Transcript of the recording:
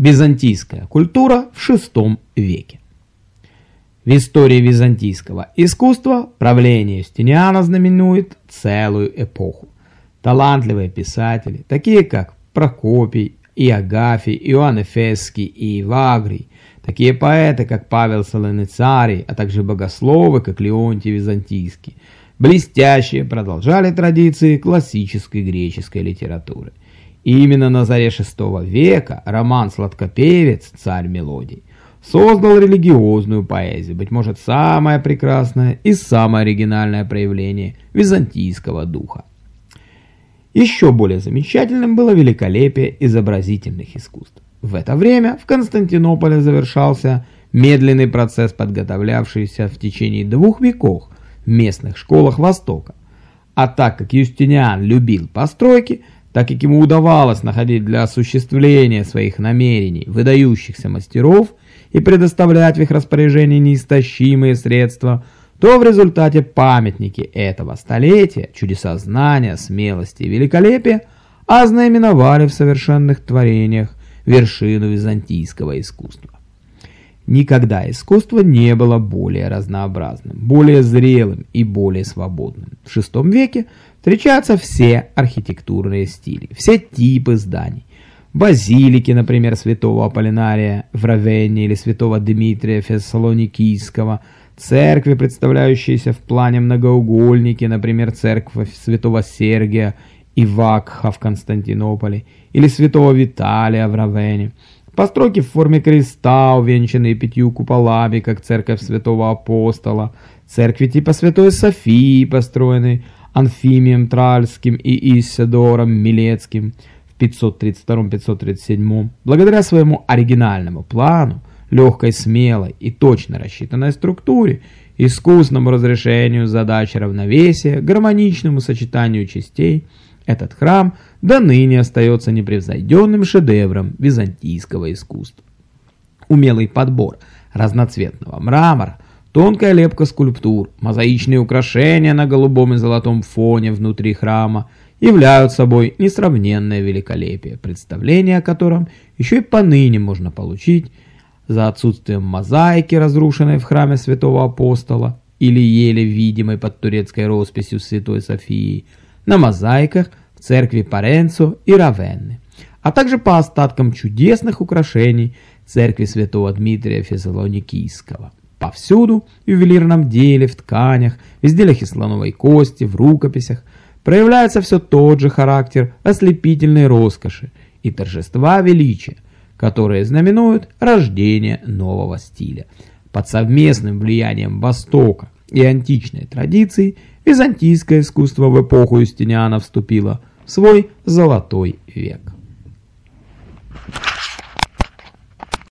Византийская культура в VI веке. В истории византийского искусства правление Юстиниана знаменует целую эпоху. Талантливые писатели, такие как Прокопий, и Агафий, Иоанн Эфесский и Ивагрий, такие поэты, как Павел Солоницарий, а также богословы, как Леонтий Византийский, блестящие продолжали традиции классической греческой литературы. Именно на заре VI века роман «Сладкопевец. Царь мелодий» создал религиозную поэзию, быть может, самое прекрасное и самое оригинальное проявление византийского духа. Еще более замечательным было великолепие изобразительных искусств. В это время в Константинополе завершался медленный процесс, подготовлявшийся в течение двух веков в местных школах Востока. А так как Юстиниан любил постройки, так как ему удавалось находить для осуществления своих намерений выдающихся мастеров и предоставлять в их распоряжение неистощимые средства, то в результате памятники этого столетия, чудеса знания, смелости и великолепия ознаменовали в совершенных творениях вершину византийского искусства. Никогда искусство не было более разнообразным, более зрелым и более свободным. В VI веке встречаются все архитектурные стили, все типы зданий. Базилики, например, святого Аполлинария в Равенне или святого Дмитрия Фессалоникийского, церкви, представляющиеся в плане многоугольники, например, церковь святого Сергия и Вакха в Константинополе, или святого Виталия в Равене, Постройки в форме креста, увенчанные пятью куполами, как церковь святого апостола, церкви типа святой Софии, построенные Анфимием Тральским и Исидором Милецким в 532-537, благодаря своему оригинальному плану, легкой, смелой и точно рассчитанной структуре, искусному разрешению задач равновесия, гармоничному сочетанию частей – этот храм до ныне остается непревзойденным шедевром византийского искусства. Умелый подбор разноцветного мрамора, тонкая лепка скульптур, мозаичные украшения на голубом и золотом фоне внутри храма являют собой несравненное великолепие, представление о котором еще и поныне можно получить за отсутствием мозаики, разрушенной в храме святого апостола, или еле видимой под турецкой росписью Святой Софии, на мозаиках в церкви Паренцо и Равенны, а также по остаткам чудесных украшений церкви святого Дмитрия Фессалоникийского. Повсюду, в ювелирном деле, в тканях, в изделиях из слоновой кости, в рукописях, проявляется все тот же характер ослепительной роскоши и торжества величия, которые знаменуют рождение нового стиля. Под совместным влиянием Востока и античной традиции византийское искусство в эпоху Юстиниана вступило в свой золотой век.